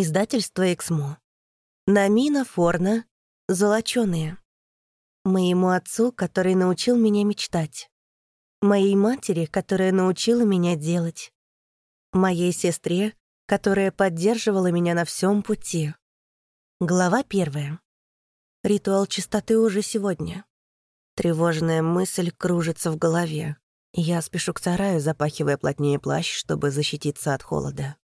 Издательство «Эксмо». Намина Форна «Золочёные». Моему отцу, который научил меня мечтать. Моей матери, которая научила меня делать. Моей сестре, которая поддерживала меня на всем пути. Глава первая. Ритуал чистоты уже сегодня. Тревожная мысль кружится в голове. Я спешу к сараю, запахивая плотнее плащ, чтобы защититься от холода.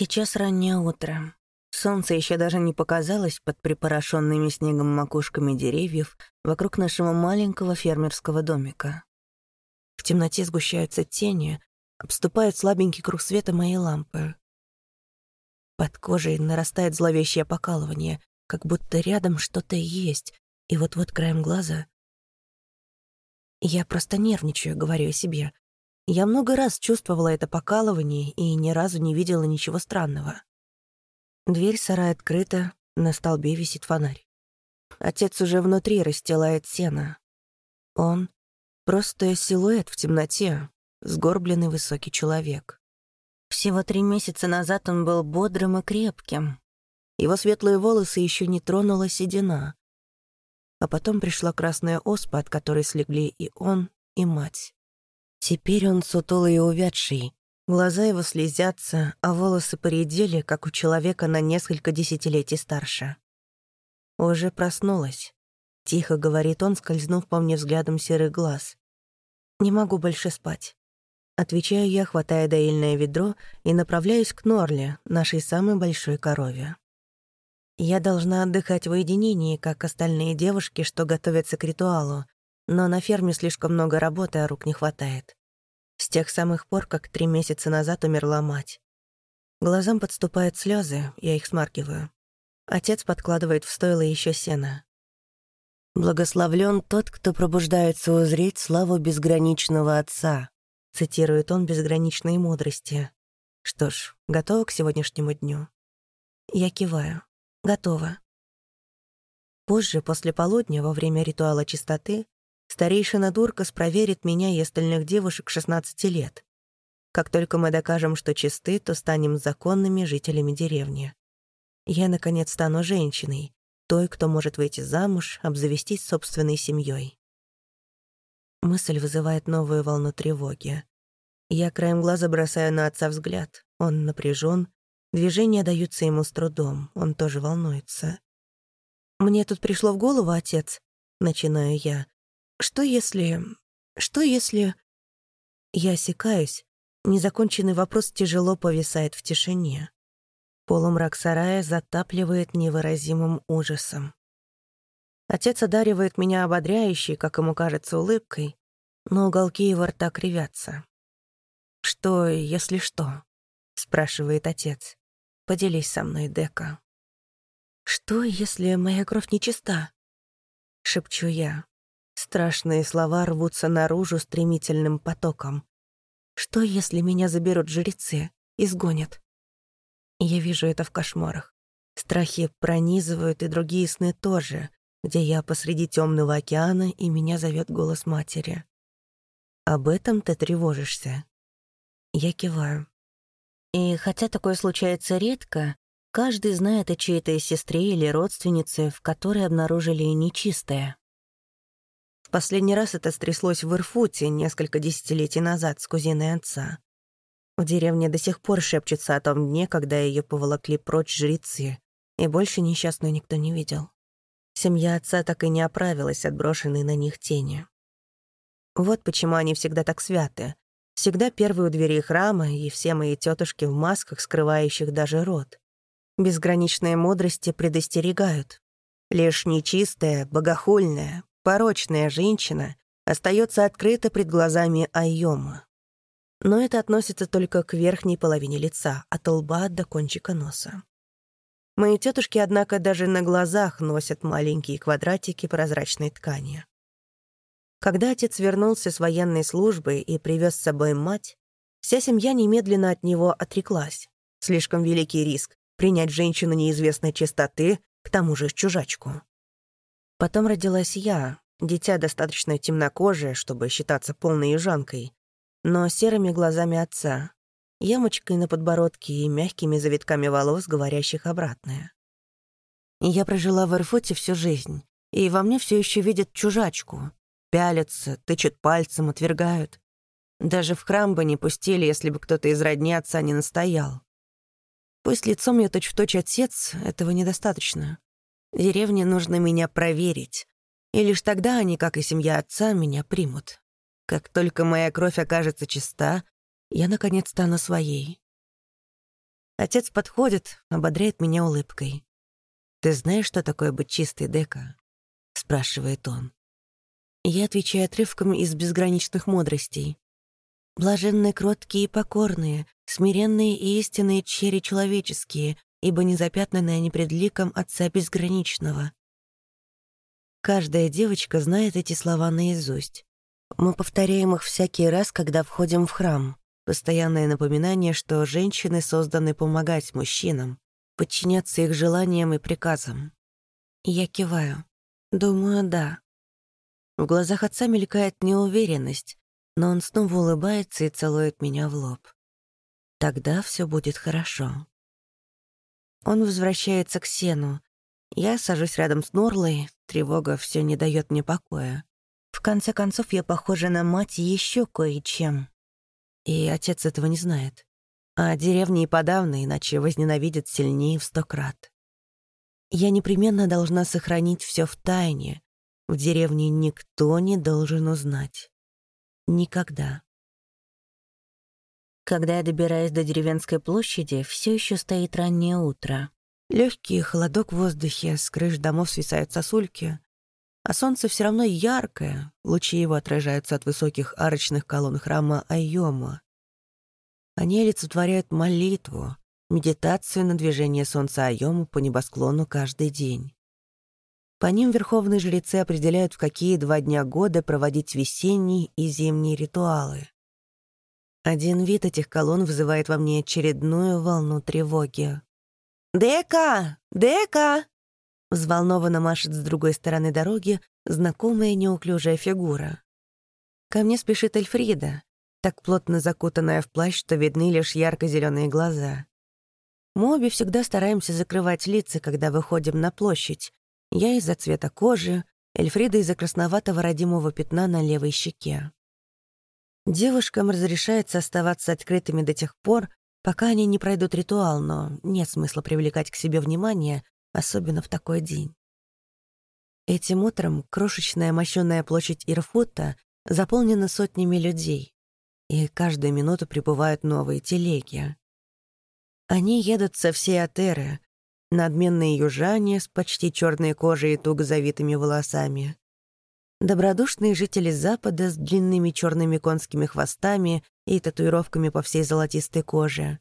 Сейчас раннее утро. Солнце еще даже не показалось под припорошенными снегом макушками деревьев вокруг нашего маленького фермерского домика. В темноте сгущаются тени, обступает слабенький круг света моей лампы. Под кожей нарастает зловещее покалывание, как будто рядом что-то есть, и вот-вот краем глаза... Я просто нервничаю, говорю о себе. Я много раз чувствовала это покалывание и ни разу не видела ничего странного. Дверь сарая открыта, на столбе висит фонарь. Отец уже внутри расстилает сено. Он — просто силуэт в темноте, сгорбленный высокий человек. Всего три месяца назад он был бодрым и крепким. Его светлые волосы еще не тронула седина. А потом пришла красная оспа, от которой слегли и он, и мать. Теперь он сутулый и увядший. Глаза его слезятся, а волосы поредели, как у человека на несколько десятилетий старше. «Уже проснулась», — тихо говорит он, скользнув по мне взглядом серых глаз. «Не могу больше спать». Отвечаю я, хватая доильное ведро, и направляюсь к Норле, нашей самой большой корове. Я должна отдыхать в уединении, как остальные девушки, что готовятся к ритуалу, но на ферме слишком много работы, а рук не хватает. С тех самых пор, как три месяца назад умерла мать. Глазам подступают слезы, я их смаркиваю. Отец подкладывает в стойло еще сена. «Благословлен тот, кто пробуждается узреть славу безграничного Отца», цитирует он безграничные мудрости. Что ж, готова к сегодняшнему дню? Я киваю. Готова. Позже, после полудня, во время ритуала чистоты, Старейшина Дуркас проверит меня и остальных девушек 16 лет. Как только мы докажем, что чисты, то станем законными жителями деревни. Я, наконец, стану женщиной, той, кто может выйти замуж, обзавестись собственной семьей. Мысль вызывает новую волну тревоги. Я краем глаза бросаю на отца взгляд. Он напряжен, движения даются ему с трудом, он тоже волнуется. «Мне тут пришло в голову, отец», — начинаю я, что если... Что если... Я осекаюсь. Незаконченный вопрос тяжело повисает в тишине. Полумрак сарая затапливает невыразимым ужасом. Отец одаривает меня ободряющей, как ему кажется, улыбкой, но уголки его рта кривятся. «Что, если что?» — спрашивает отец. «Поделись со мной, Дека». «Что, если моя кровь нечиста?» — шепчу я. Страшные слова рвутся наружу стремительным потоком. Что, если меня заберут жрецы, изгонят? Я вижу это в кошмарах. Страхи пронизывают и другие сны тоже, где я посреди темного океана, и меня зовет голос матери. Об этом ты тревожишься. Я киваю. И хотя такое случается редко, каждый знает о чьей-то сестре или родственнице, в которой обнаружили нечистое. Последний раз это стряслось в Ирфуте несколько десятилетий назад с кузиной отца. В деревне до сих пор шепчется о том дне, когда ее поволокли прочь жрецы, и больше несчастную никто не видел. Семья отца так и не оправилась от брошенной на них тени. Вот почему они всегда так святы. Всегда первые у двери храма, и все мои тетушки в масках, скрывающих даже рот. Безграничные мудрости предостерегают. Лишь нечистая, богохульная, порочная женщина остается открыта пред глазами Айома. Но это относится только к верхней половине лица, от лба до кончика носа. Мои тетушки, однако, даже на глазах носят маленькие квадратики прозрачной ткани. Когда отец вернулся с военной службы и привез с собой мать, вся семья немедленно от него отреклась. Слишком великий риск принять женщину неизвестной чистоты, к тому же чужачку. Потом родилась я, дитя достаточно темнокожее, чтобы считаться полной южанкой, но серыми глазами отца. ямочкой на подбородке и мягкими завитками волос, говорящих обратное. Я прожила в Эрфуте всю жизнь, и во мне все еще видят чужачку. Пялятся, тычут пальцем, отвергают. Даже в храм бы не пустили, если бы кто-то из родни отца не настоял. Пусть лицом я точь-в-точь отец, этого недостаточно. Деревне нужно меня проверить. И лишь тогда они, как и семья отца, меня примут. Как только моя кровь окажется чиста, я, наконец, стану своей. Отец подходит, ободряет меня улыбкой. «Ты знаешь, что такое быть чистой, Дека?» — спрашивает он. Я отвечаю отрывком из безграничных мудростей. «Блаженные, кроткие и покорные, смиренные и истинные черри человеческие, ибо не запятнанные они пред ликом Отца Безграничного». Каждая девочка знает эти слова наизусть. Мы повторяем их всякий раз, когда входим в храм. Постоянное напоминание, что женщины созданы помогать мужчинам, подчиняться их желаниям и приказам. Я киваю. Думаю, да. В глазах отца мелькает неуверенность, но он снова улыбается и целует меня в лоб. Тогда все будет хорошо. Он возвращается к сену. Я сажусь рядом с Норлой, тревога все не дает мне покоя. В конце концов, я похожа на мать еще кое-чем. И отец этого не знает. А деревни и подавно, иначе возненавидят сильнее в сто крат. Я непременно должна сохранить все в тайне. В деревне никто не должен узнать. Никогда. Когда я добираюсь до деревенской площади, все еще стоит раннее утро. Легкий холодок в воздухе, с крыш домов свисают сосульки, а солнце все равно яркое, лучи его отражаются от высоких арочных колонн храма Айома. Они олицетворяют молитву, медитацию на движение солнца Айому по небосклону каждый день. По ним верховные жрецы определяют, в какие два дня года проводить весенние и зимние ритуалы. Один вид этих колонн вызывает во мне очередную волну тревоги. «Дека! Дека!» Взволнованно машет с другой стороны дороги знакомая неуклюжая фигура. Ко мне спешит Эльфрида, так плотно закутанная в плащ, что видны лишь ярко зеленые глаза. Мы обе всегда стараемся закрывать лица, когда выходим на площадь. Я из-за цвета кожи, Эльфрида из-за красноватого родимого пятна на левой щеке. Девушкам разрешается оставаться открытыми до тех пор, пока они не пройдут ритуал, но нет смысла привлекать к себе внимание, особенно в такой день. Этим утром крошечная мощёная площадь Ирфута заполнена сотнями людей, и каждую минуту прибывают новые телеги. Они едут со всей Атеры, надменные южане с почти черной кожей и туго завитыми волосами, добродушные жители Запада с длинными черными конскими хвостами и татуировками по всей золотистой коже,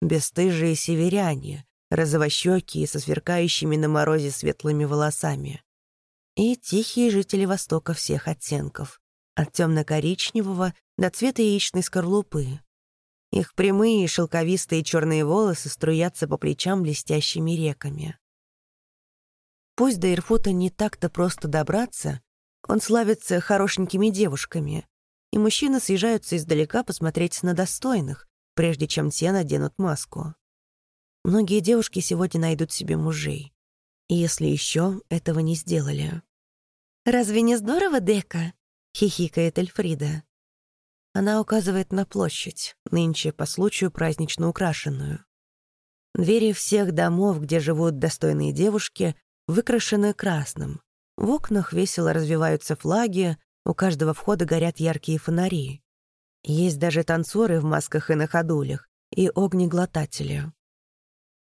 бесстыжие северяне, розовощёкие, со сверкающими на морозе светлыми волосами. И тихие жители Востока всех оттенков, от темно-коричневого до цвета яичной скорлупы. Их прямые шелковистые черные волосы струятся по плечам блестящими реками. Пусть до Ирфута не так-то просто добраться, он славится хорошенькими девушками, и мужчины съезжаются издалека посмотреть на достойных, прежде чем те наденут маску. Многие девушки сегодня найдут себе мужей. И если еще этого не сделали. «Разве не здорово, Дека?» — хихикает Эльфрида. Она указывает на площадь, нынче по случаю празднично украшенную. Двери всех домов, где живут достойные девушки, выкрашены красным. В окнах весело развиваются флаги, у каждого входа горят яркие фонари. Есть даже танцоры в масках и на ходулях, и огнеглотатели.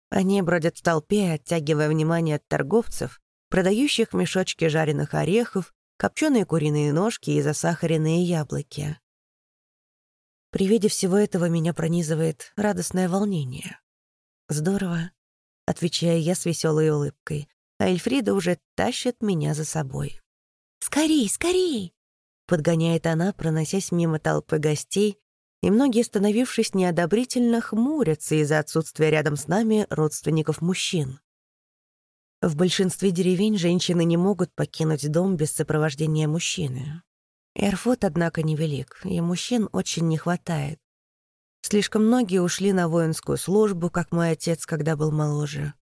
Они бродят в толпе, оттягивая внимание от торговцев, продающих мешочки жареных орехов, копченые куриные ножки и засахаренные яблоки. При виде всего этого меня пронизывает радостное волнение. «Здорово», — отвечаю я с веселой улыбкой, а Эльфрида уже тащит меня за собой. «Скорей, скорей!» — подгоняет она, проносясь мимо толпы гостей, и многие, становившись неодобрительно, хмурятся из-за отсутствия рядом с нами родственников мужчин. В большинстве деревень женщины не могут покинуть дом без сопровождения мужчины. Эрфот, однако, невелик, и мужчин очень не хватает. Слишком многие ушли на воинскую службу, как мой отец, когда был моложе.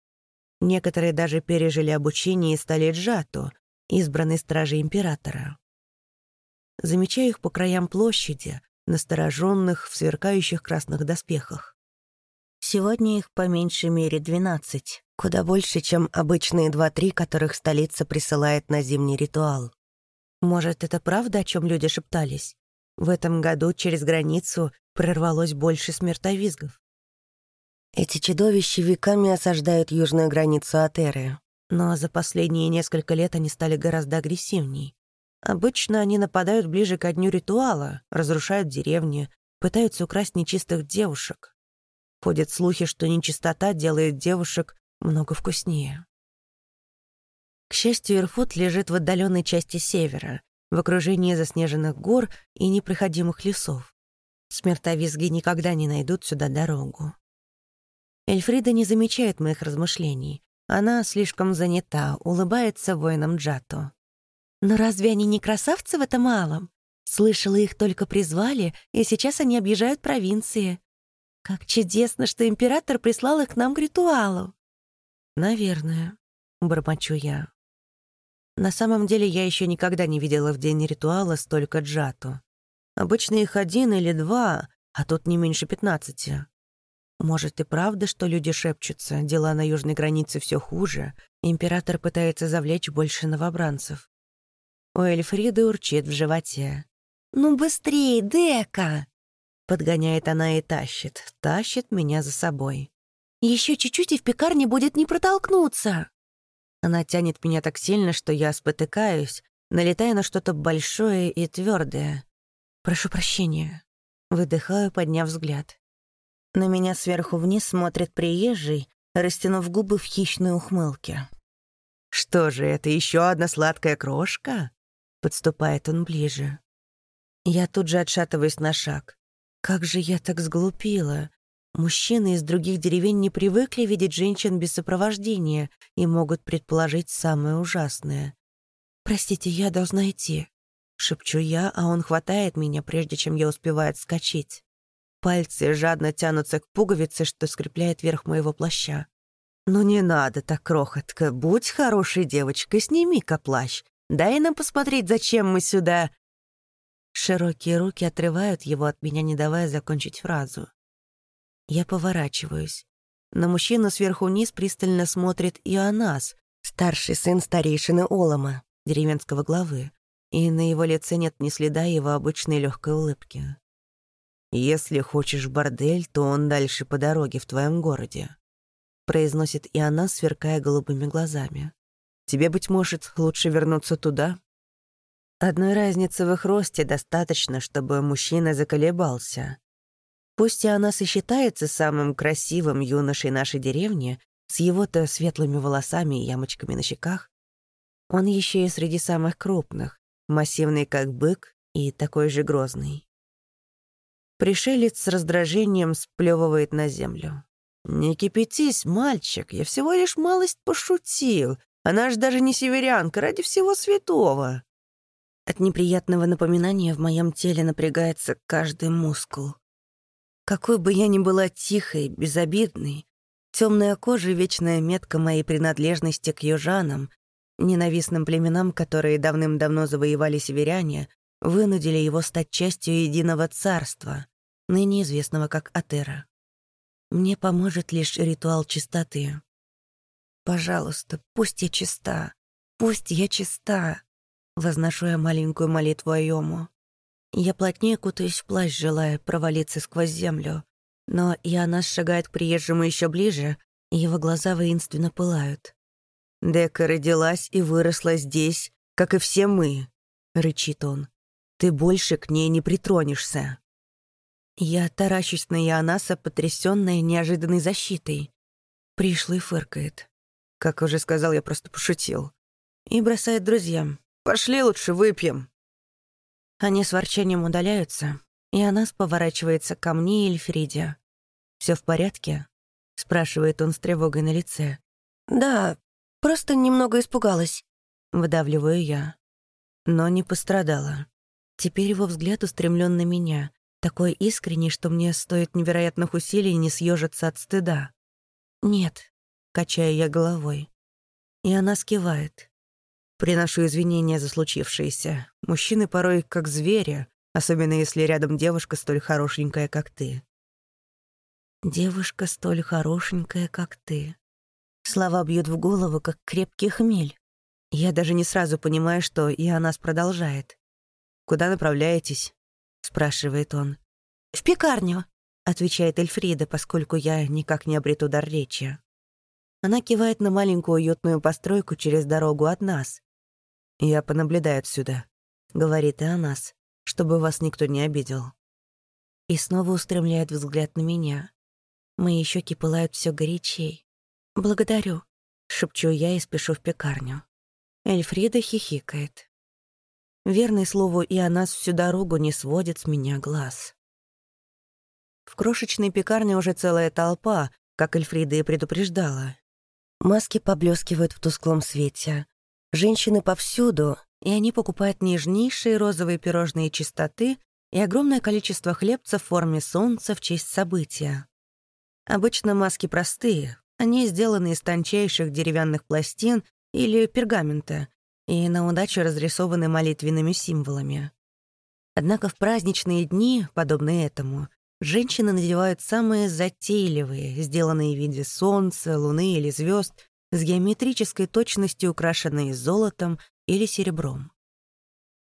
Некоторые даже пережили обучение и стали джату, избранной стражей императора. Замечаю их по краям площади, настороженных в сверкающих красных доспехах. Сегодня их по меньшей мере двенадцать, куда больше, чем обычные два-три, которых столица присылает на зимний ритуал. Может, это правда, о чем люди шептались? В этом году через границу прорвалось больше смертовизгов. Эти чудовища веками осаждают южную границу Атеры, но за последние несколько лет они стали гораздо агрессивней. Обычно они нападают ближе ко дню ритуала, разрушают деревни, пытаются украсть нечистых девушек. Ходят слухи, что нечистота делает девушек много вкуснее. К счастью, Ирфут лежит в отдаленной части севера, в окружении заснеженных гор и непроходимых лесов. Смертовизги никогда не найдут сюда дорогу. Эльфрида не замечает моих размышлений. Она слишком занята, улыбается воинам Джату. «Но разве они не красавцы в этом малом? Слышала, их только призвали, и сейчас они объезжают провинции. Как чудесно, что император прислал их к нам к ритуалу!» «Наверное», — бормочу я. На самом деле я еще никогда не видела в день ритуала столько джату. Обычно их один или два, а тут не меньше пятнадцати. Может и правда, что люди шепчутся, дела на южной границе все хуже, император пытается завлечь больше новобранцев. У Эльфриды урчит в животе. «Ну быстрее, Дека!» Подгоняет она и тащит, тащит меня за собой. Еще чуть-чуть, и в пекарне будет не протолкнуться!» Она тянет меня так сильно, что я спотыкаюсь, налетая на что-то большое и твердое. «Прошу прощения». Выдыхаю, подняв взгляд. На меня сверху вниз смотрит приезжий, растянув губы в хищной ухмылке. «Что же, это еще одна сладкая крошка?» Подступает он ближе. Я тут же отшатываюсь на шаг. Как же я так сглупила? Мужчины из других деревень не привыкли видеть женщин без сопровождения и могут предположить самое ужасное. «Простите, я должна идти», — шепчу я, а он хватает меня, прежде чем я успеваю отскочить. Пальцы жадно тянутся к пуговице, что скрепляет верх моего плаща. «Ну не надо так, крохотка, будь хорошей девочкой, сними-ка плащ. Дай нам посмотреть, зачем мы сюда...» Широкие руки отрывают его от меня, не давая закончить фразу. Я поворачиваюсь. На мужчину сверху вниз пристально смотрит Ионас, старший сын старейшины Олома, деревенского главы, и на его лице нет ни следа его обычной легкой улыбки. «Если хочешь бордель, то он дальше по дороге в твоем городе», произносит Ионас, сверкая голубыми глазами. «Тебе, быть может, лучше вернуться туда?» Одной разницы в их росте достаточно, чтобы мужчина заколебался. Пусть и она и считается самым красивым юношей нашей деревни, с его-то светлыми волосами и ямочками на щеках, он еще и среди самых крупных, массивный как бык и такой же грозный. Пришелец с раздражением сплевывает на землю. «Не кипятись, мальчик, я всего лишь малость пошутил. Она ж даже не северянка, ради всего святого». От неприятного напоминания в моем теле напрягается каждый мускул. Какой бы я ни была тихой, безобидной, темная кожа — вечная метка моей принадлежности к южанам, ненавистным племенам, которые давным-давно завоевали северяне, вынудили его стать частью единого царства, ныне известного как Атера. Мне поможет лишь ритуал чистоты. Пожалуйста, пусть я чиста, пусть я чиста, возношу я маленькую молитву Айому. Я плотнее кутаюсь в плащ, желая провалиться сквозь землю. Но и она шагает к приезжему еще ближе, и его глаза воинственно пылают. «Дека родилась и выросла здесь, как и все мы», — рычит он. «Ты больше к ней не притронешься». Я таращусь на Ионаса, потрясённая неожиданной защитой. Пришлый фыркает. Как уже сказал, я просто пошутил. И бросает друзьям. «Пошли лучше выпьем». Они с ворчанием удаляются, и она поворачивается ко мне и Эльфриде. «Всё в порядке?» — спрашивает он с тревогой на лице. «Да, просто немного испугалась», — выдавливаю я. Но не пострадала. Теперь его взгляд устремлен на меня, Такой искренний, что мне стоит невероятных усилий не съежиться от стыда. «Нет», — качаю я головой. И она скивает. Приношу извинения за случившееся. Мужчины порой как звери, особенно если рядом девушка столь хорошенькая, как ты. «Девушка столь хорошенькая, как ты». Слова бьют в голову, как крепкий хмель. Я даже не сразу понимаю, что и она продолжает. «Куда направляетесь?» — спрашивает он. «В пекарню», — отвечает Эльфрида, поскольку я никак не обрету дар речи. Она кивает на маленькую уютную постройку через дорогу от нас. «Я понаблюдаю отсюда», — говорит и о нас, чтобы вас никто не обидел. И снова устремляет взгляд на меня. Мои щеки пылают все горячей. «Благодарю», — шепчу я и спешу в пекарню. Эльфрида хихикает. Верный слову и о нас всю дорогу не сводит с меня глаз. В крошечной пекарне уже целая толпа, как Эльфрида и предупреждала. Маски поблескивают в тусклом свете. Женщины повсюду, и они покупают нежнейшие розовые пирожные чистоты и огромное количество хлебца в форме солнца в честь события. Обычно маски простые, они сделаны из тончайших деревянных пластин или пергамента и на удачу разрисованы молитвенными символами. Однако в праздничные дни, подобные этому, женщины надевают самые затейливые, сделанные в виде солнца, луны или звезд, с геометрической точностью украшенные золотом или серебром.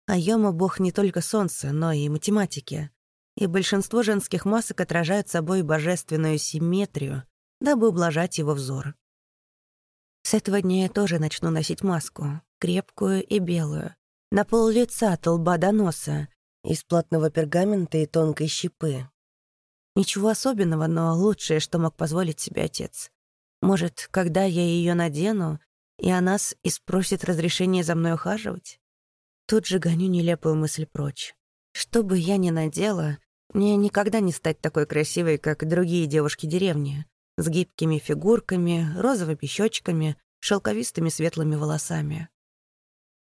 А Йома — бог не только солнца, но и математики и большинство женских масок отражают собой божественную симметрию, дабы ублажать его взор. С этого дня я тоже начну носить маску, крепкую и белую, на пол лица, от лба до носа, из плотного пергамента и тонкой щепы. Ничего особенного, но лучшее, что мог позволить себе отец. Может, когда я ее надену, и она и спросит разрешения за мной ухаживать? Тут же гоню нелепую мысль прочь. Что бы я ни надела, мне никогда не стать такой красивой, как другие девушки деревни, с гибкими фигурками, розовыми щечками, шелковистыми светлыми волосами.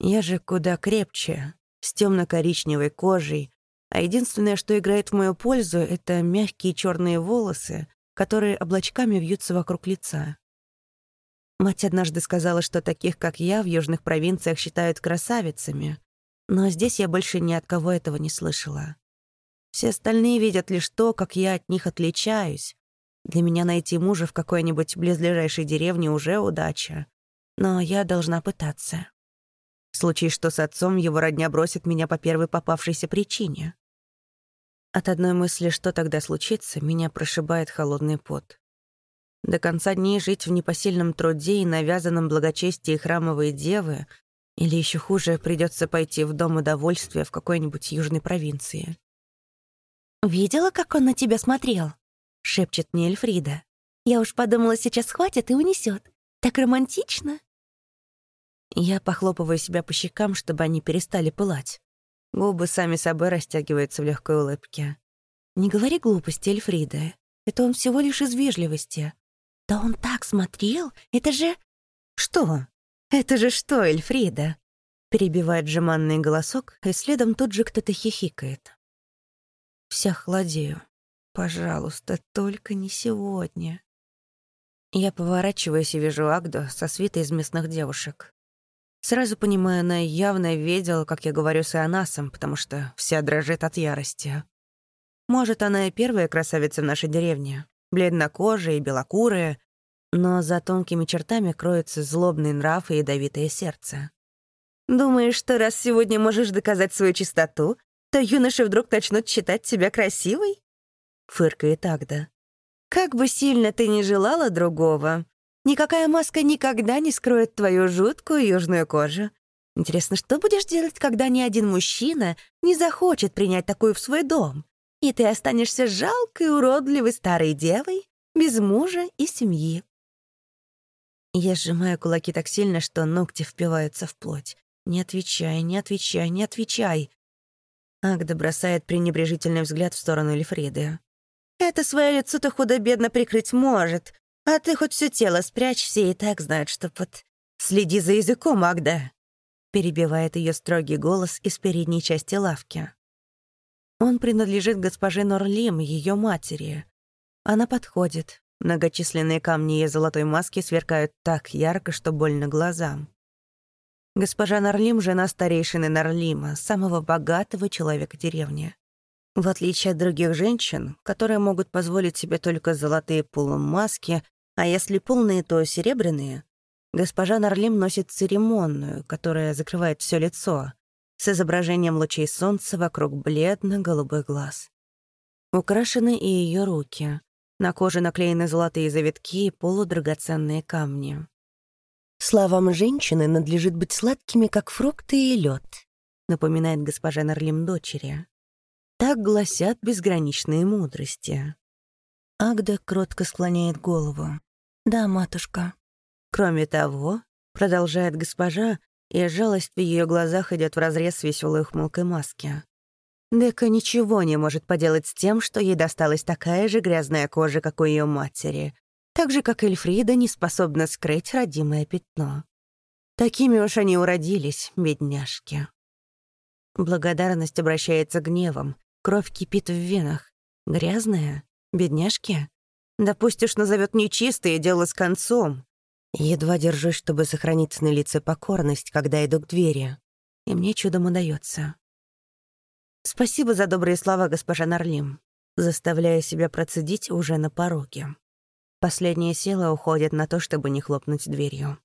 Я же куда крепче, с темно-коричневой кожей, а единственное, что играет в мою пользу, это мягкие черные волосы, которые облачками вьются вокруг лица. Мать однажды сказала, что таких, как я, в южных провинциях считают красавицами, но здесь я больше ни от кого этого не слышала. Все остальные видят лишь то, как я от них отличаюсь. Для меня найти мужа в какой-нибудь близлежащей деревне уже удача. Но я должна пытаться. В случае, что с отцом его родня бросит меня по первой попавшейся причине. От одной мысли, что тогда случится, меня прошибает холодный пот. До конца дней жить в непосильном труде и навязанном благочестии храмовой девы или еще хуже, придется пойти в дом удовольствия в какой-нибудь южной провинции. «Видела, как он на тебя смотрел?» — шепчет мне Эльфрида. «Я уж подумала, сейчас хватит и унесет. Так романтично!» Я похлопываю себя по щекам, чтобы они перестали пылать. Губы сами собой растягиваются в легкой улыбке. «Не говори глупости, Эльфрида. Это он всего лишь из вежливости». «Да он так смотрел! Это же...» «Что?» «Это же что, Эльфрида?» Перебивает жеманный голосок, и следом тут же кто-то хихикает. Вся холодею. Пожалуйста, только не сегодня. Я поворачиваюсь и вижу Агду со свитой из местных девушек. Сразу понимаю, она явно видела, как я говорю с Ионасом, потому что вся дрожит от ярости. Может, она и первая красавица в нашей деревне. Бледнокожая и белокурая, но за тонкими чертами кроется злобный нрав и ядовитое сердце. «Думаешь, что раз сегодня можешь доказать свою чистоту, то юноши вдруг начнут считать тебя красивой?» Фыркает Агда. «Как бы сильно ты ни желала другого, никакая маска никогда не скроет твою жуткую южную кожу. Интересно, что будешь делать, когда ни один мужчина не захочет принять такую в свой дом, и ты останешься жалкой, уродливой старой девой, без мужа и семьи?» Я сжимаю кулаки так сильно, что ногти впиваются в плоть. «Не отвечай, не отвечай, не отвечай!» Агда бросает пренебрежительный взгляд в сторону Эльфриды. «Это свое лицо-то худо-бедно прикрыть может, а ты хоть все тело спрячь, все и так знают, что под... Следи за языком, Агда!» Перебивает ее строгий голос из передней части лавки. Он принадлежит госпоже Норлим, ее матери. Она подходит. Многочисленные камни ее золотой маски сверкают так ярко, что больно глазам. Госпожа Норлим — жена старейшины Норлима, самого богатого человека деревни. В отличие от других женщин, которые могут позволить себе только золотые полумаски, а если полные, то серебряные, госпожа Нарлим носит церемонную, которая закрывает все лицо, с изображением лучей солнца вокруг бледно-голубых глаз. Украшены и ее руки. На коже наклеены золотые завитки и полудрагоценные камни. «Словам женщины надлежит быть сладкими, как фрукты и лед, напоминает госпожа Нарлим дочери. Так гласят безграничные мудрости. Агда кротко склоняет голову. «Да, матушка». Кроме того, продолжает госпожа, и жалость в ее глазах идет вразрез с веселой ухмылкой маски. Дека ничего не может поделать с тем, что ей досталась такая же грязная кожа, как у ее матери, так же, как Эльфрида не способна скрыть родимое пятно. Такими уж они уродились, бедняжки. Благодарность обращается гневом, Кровь кипит в венах. Грязная? Бедняжки? Да пусть уж назовет нечистое дело с концом. Едва держусь, чтобы сохранить на лице покорность, когда иду к двери. И мне чудом удается. Спасибо за добрые слова, госпожа Нарлим. Заставляя себя процедить уже на пороге. Последние силы уходят на то, чтобы не хлопнуть дверью.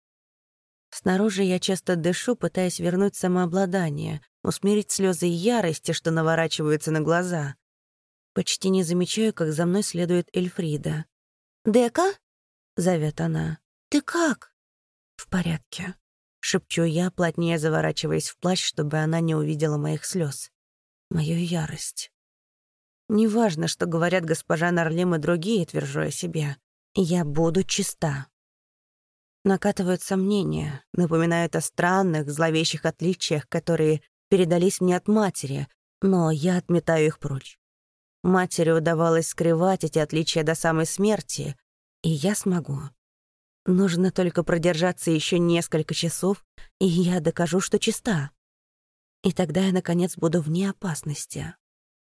Снаружи я часто дышу, пытаясь вернуть самообладание, усмирить слезы ярости, что наворачиваются на глаза. Почти не замечаю, как за мной следует Эльфрида. «Дека?» — зовет она. «Ты как?» «В порядке», — шепчу я, плотнее заворачиваясь в плащ, чтобы она не увидела моих слез. Мою ярость. Неважно, что говорят госпожа Нарлим и другие, твержу о себе. Я буду чиста. Накатывают сомнения, напоминают о странных, зловещих отличиях, которые передались мне от матери, но я отметаю их прочь. Матери удавалось скрывать эти отличия до самой смерти, и я смогу. Нужно только продержаться еще несколько часов, и я докажу, что чиста. И тогда я, наконец, буду вне опасности.